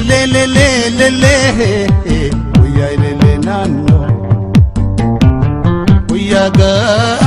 le le le le le le. Uya le le nano. Uya ga.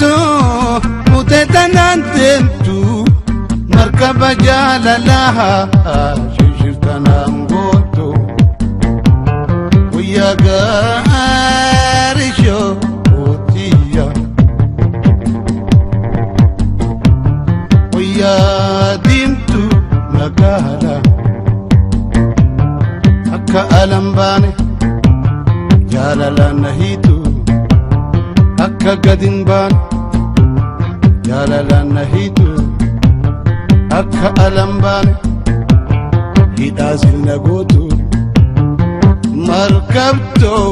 Markabtu mutee tanaan deemtu markaba jaalalaa shishirtanaan gootu guyyaa gaarii shootiyya guyyaa diimtu magaala akka alam baane jaalalaan na hiitu. akka gadin baan jaalalaan na hiitu akka alam baane hidhaa sirna gootu markabtoo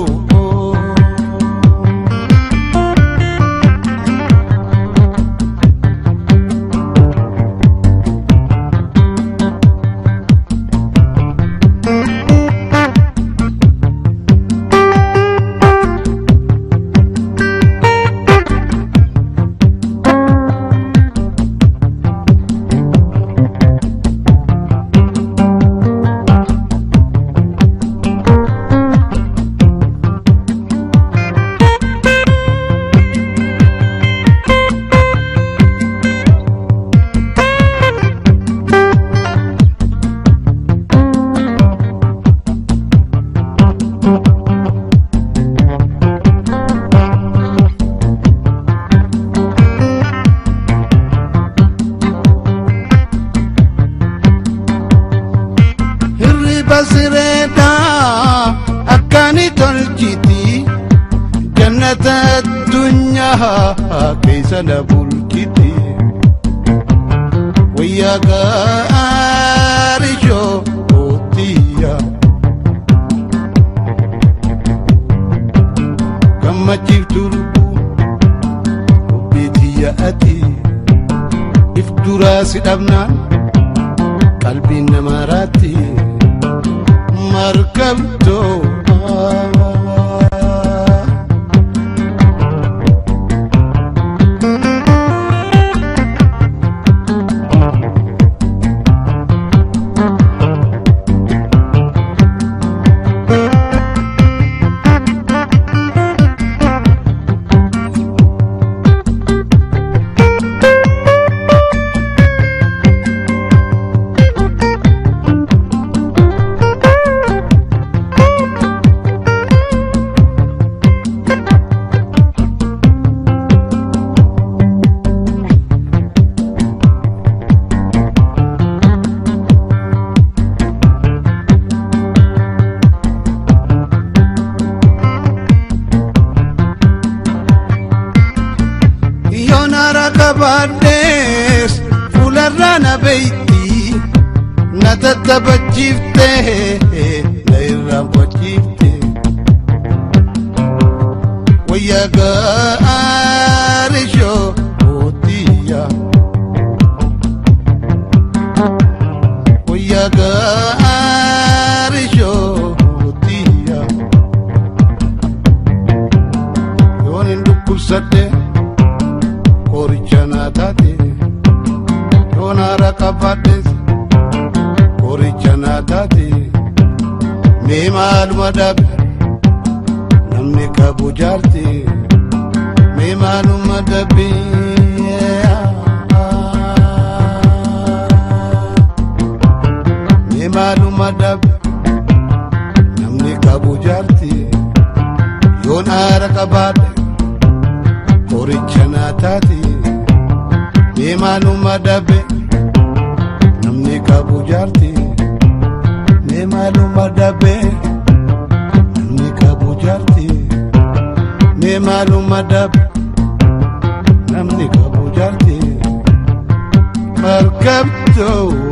زينة الدنيا كيس نبركتي وياك أرجو أوتيا. كما تفترق بيتي أتي. افتراسي أبنا قلبي نمراتي. مركبتو آه. barbaaddees fuularraa na beeyti na tattabachiiftee na irraan qochiifte wayyaa ga'aa. Yoon hara qabaadhes qoricha naa taate mee maaluma dhabe namni qabu jaarte mee maaluma dhabe maaluma dhabe namni qabu jaarte yoon hara qabaadhe qoricha naa taate mee maaluma dhabe kabujaarti ni maaluma dabe kabujarti, kabujaarti ni maaluma dabe namni kabujarti, markabtoo.